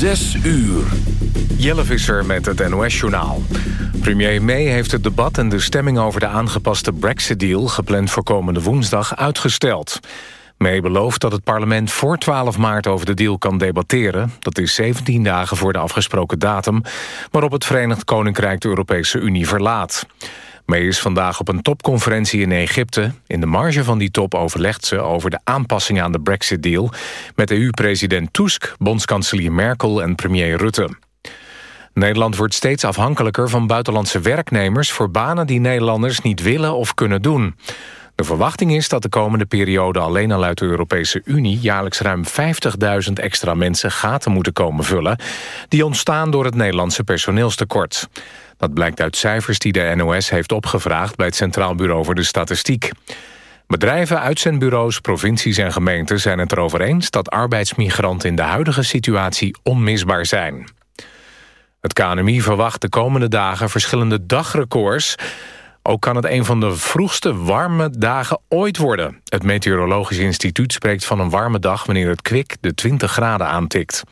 Zes uur. Jelle Visser met het NOS-journaal. Premier May heeft het debat en de stemming over de aangepaste Brexit-deal... gepland voor komende woensdag uitgesteld. May belooft dat het parlement voor 12 maart over de deal kan debatteren. Dat is 17 dagen voor de afgesproken datum... waarop het Verenigd Koninkrijk de Europese Unie verlaat. May is vandaag op een topconferentie in Egypte. In de marge van die top overlegt ze over de aanpassing aan de Brexit-deal... met EU-president Tusk, bondskanselier Merkel en premier Rutte. Nederland wordt steeds afhankelijker van buitenlandse werknemers... voor banen die Nederlanders niet willen of kunnen doen. De verwachting is dat de komende periode alleen al uit de Europese Unie... jaarlijks ruim 50.000 extra mensen gaten moeten komen vullen... die ontstaan door het Nederlandse personeelstekort. Dat blijkt uit cijfers die de NOS heeft opgevraagd... bij het Centraal Bureau voor de Statistiek. Bedrijven, uitzendbureaus, provincies en gemeenten zijn het erover eens... dat arbeidsmigranten in de huidige situatie onmisbaar zijn. Het KNMI verwacht de komende dagen verschillende dagrecords... Ook kan het een van de vroegste warme dagen ooit worden. Het Meteorologisch Instituut spreekt van een warme dag... wanneer het kwik de 20 graden aantikt.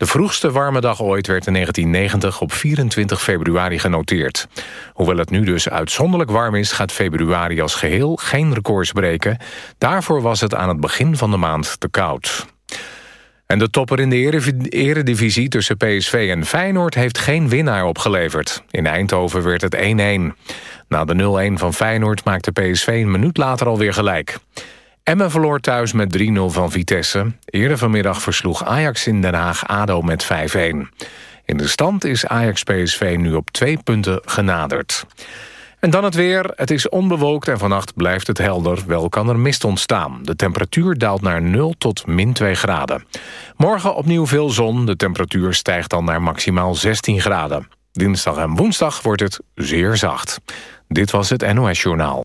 De vroegste warme dag ooit werd in 1990 op 24 februari genoteerd. Hoewel het nu dus uitzonderlijk warm is... gaat februari als geheel geen records breken. Daarvoor was het aan het begin van de maand te koud. En de topper in de eredivisie tussen PSV en Feyenoord... heeft geen winnaar opgeleverd. In Eindhoven werd het 1-1. Na de 0-1 van Feyenoord maakte PSV een minuut later alweer gelijk. Emmen verloor thuis met 3-0 van Vitesse. Eerder vanmiddag versloeg Ajax in Den Haag ADO met 5-1. In de stand is Ajax-PSV nu op twee punten genaderd. En dan het weer. Het is onbewolkt en vannacht blijft het helder. Wel kan er mist ontstaan. De temperatuur daalt naar 0 tot min 2 graden. Morgen opnieuw veel zon. De temperatuur stijgt dan naar maximaal 16 graden. Dinsdag en woensdag wordt het zeer zacht. Dit was het NOS Journaal.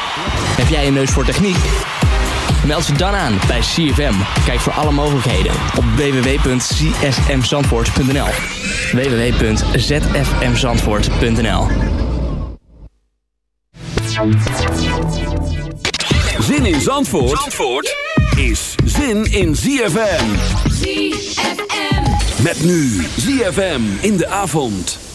Heb jij een neus voor techniek? Meld je dan aan bij CFM. Kijk voor alle mogelijkheden op www.csmzandvoort.nl www.zfmzandvoort.nl Zin in Zandvoort, Zandvoort is zin in ZFM. ZFM. Met nu ZFM in de avond.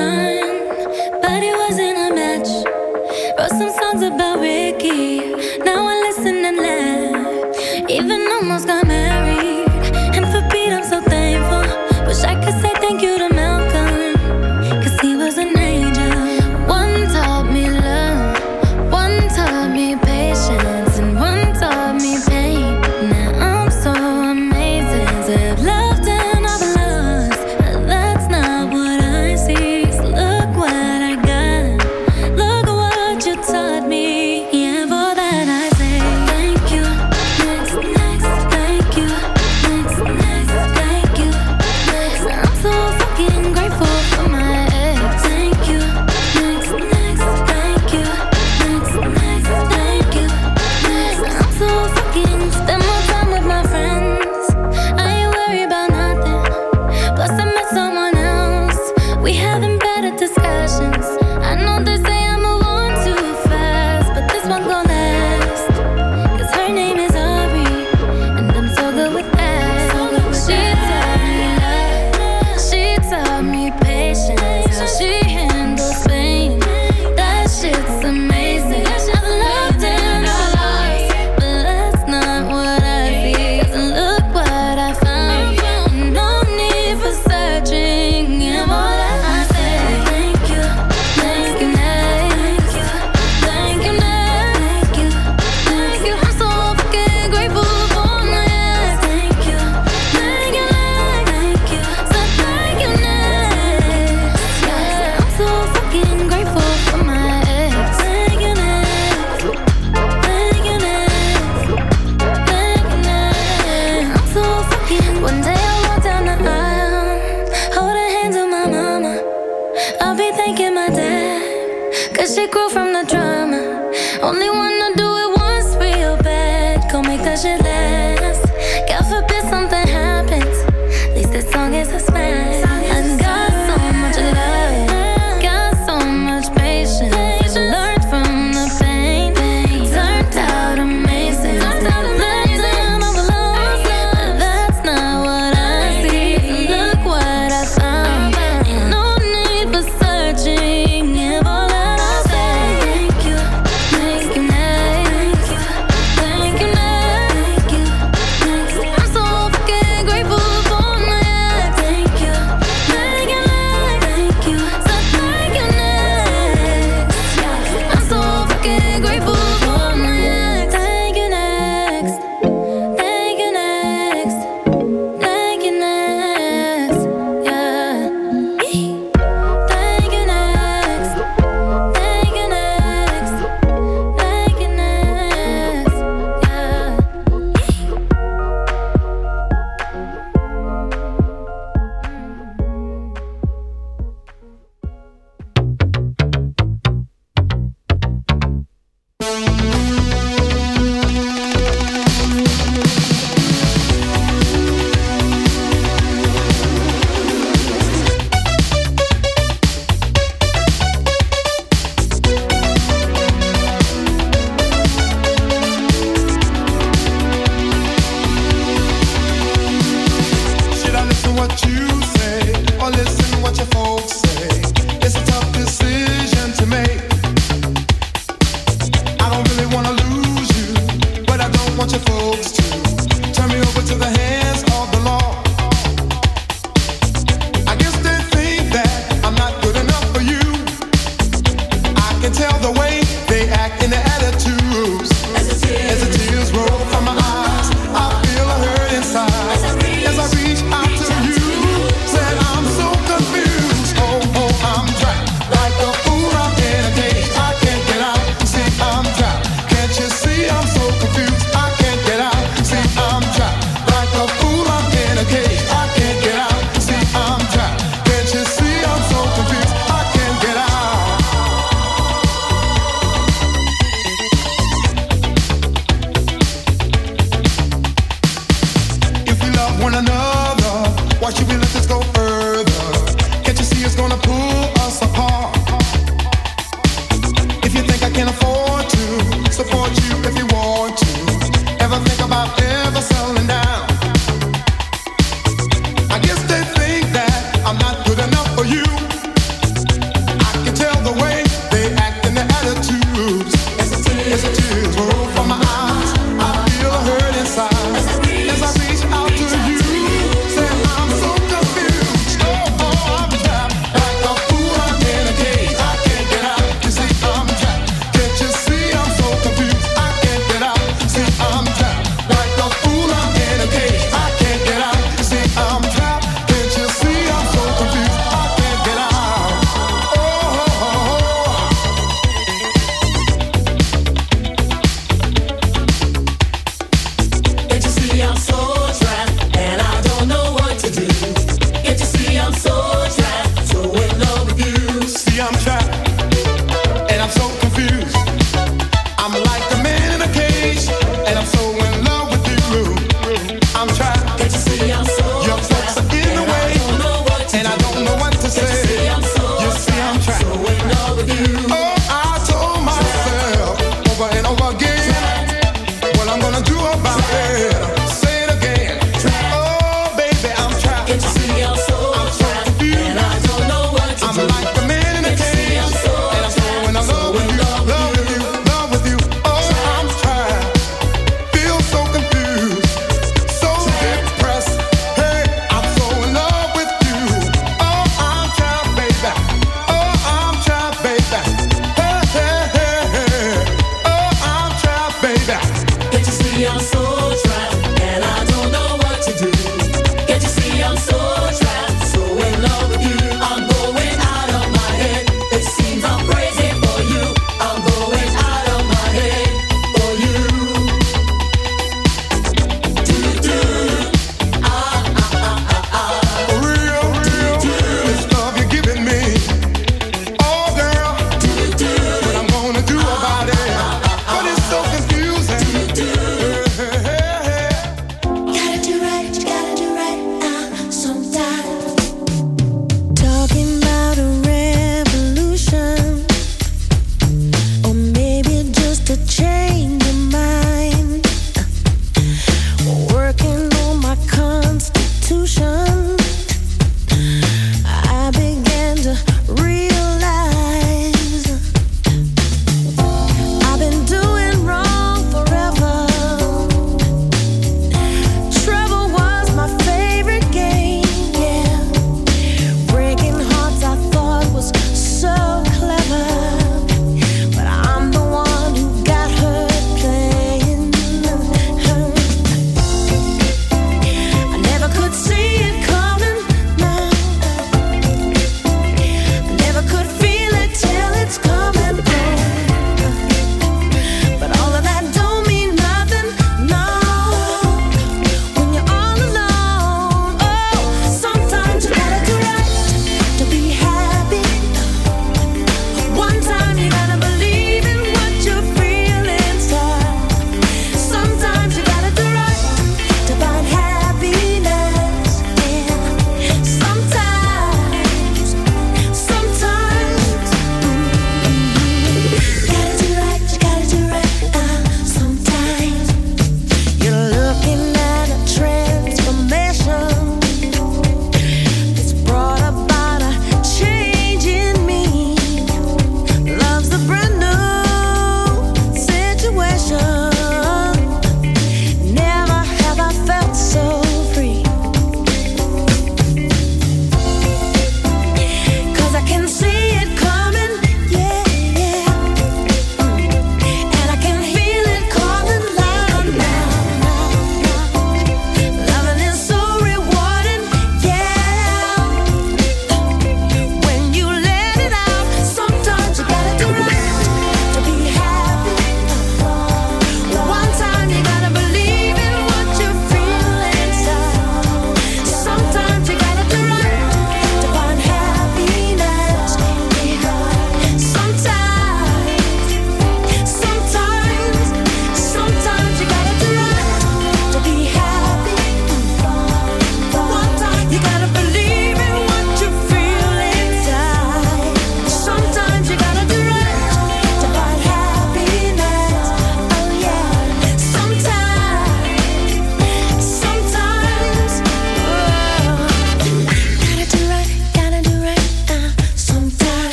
time. From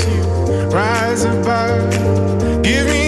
You rise above. Give me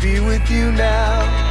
be with you now.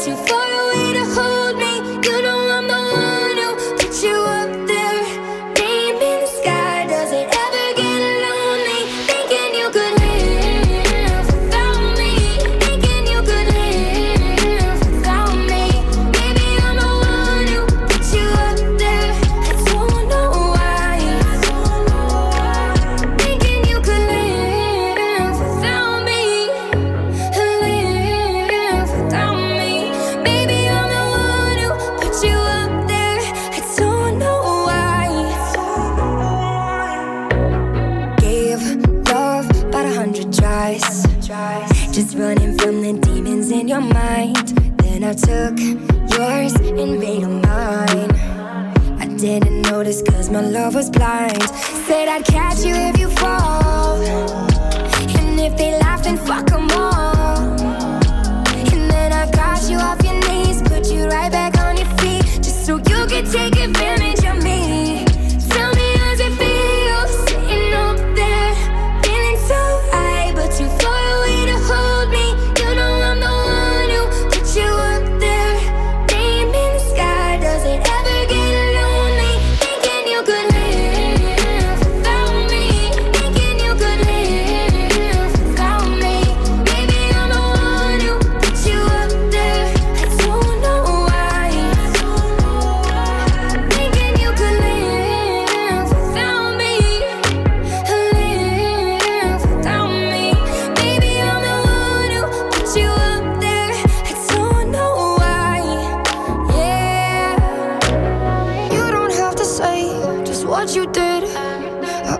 Too far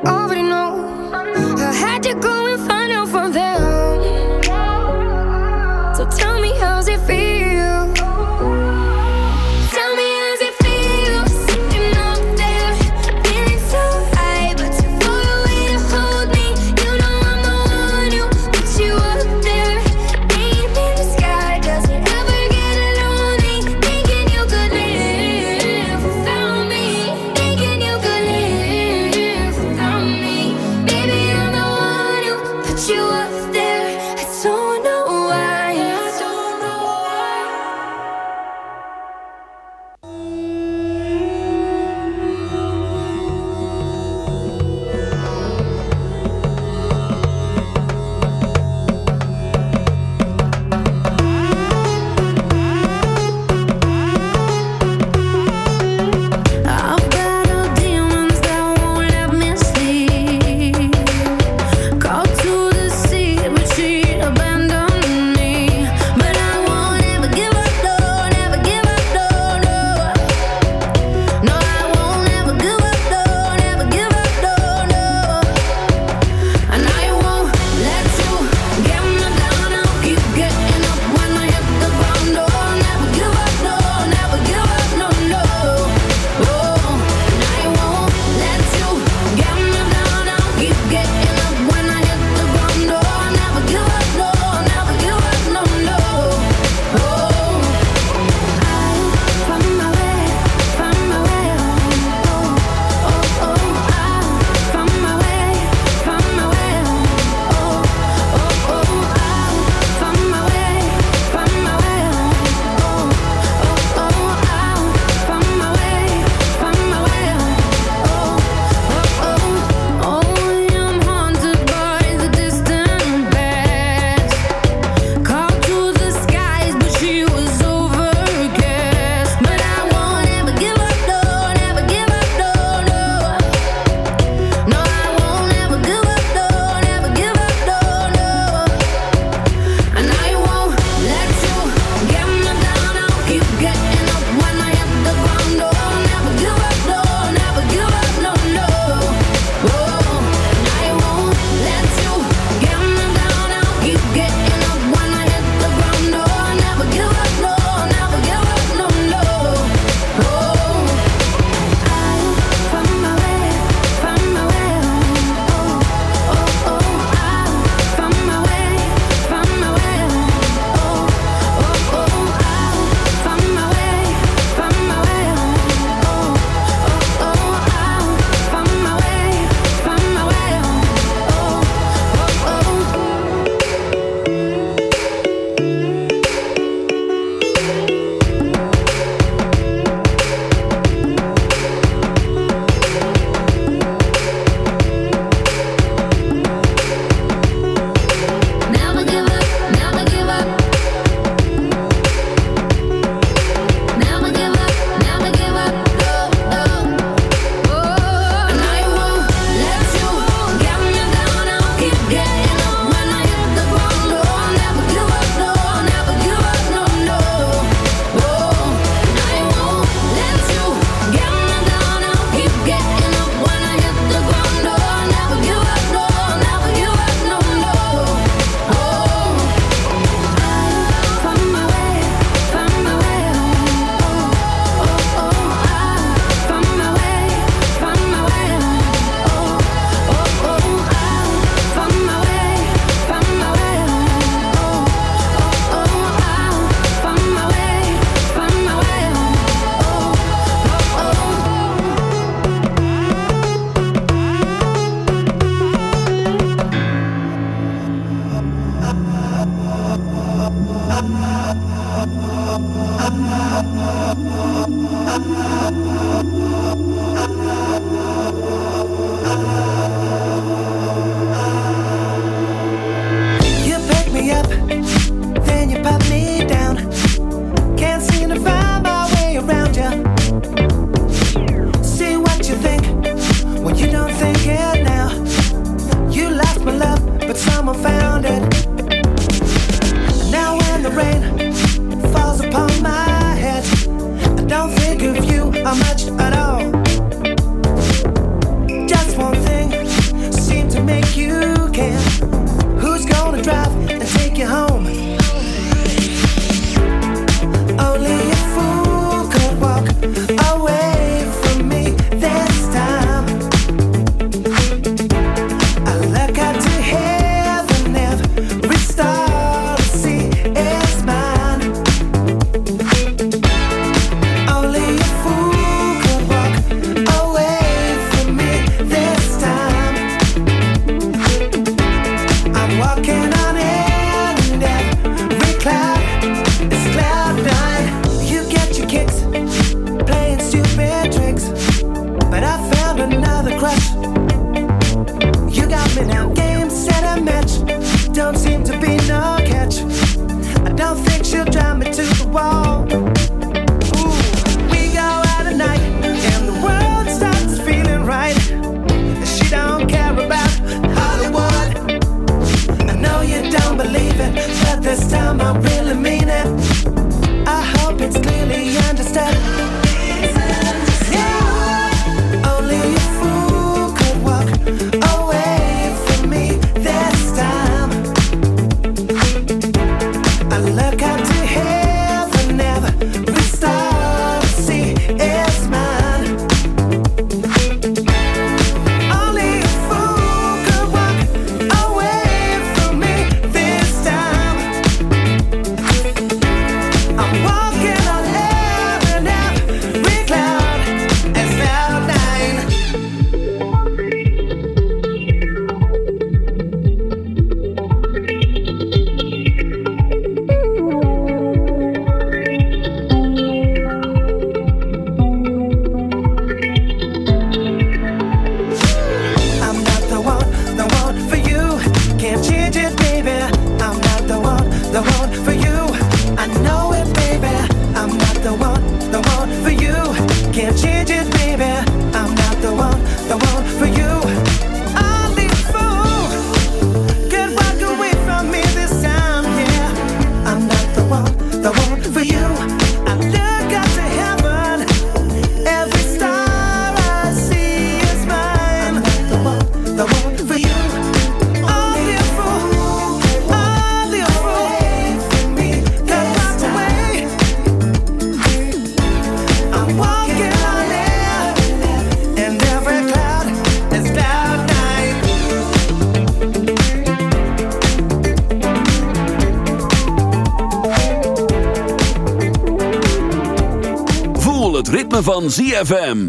over my way. Voel het ritme van ZFM.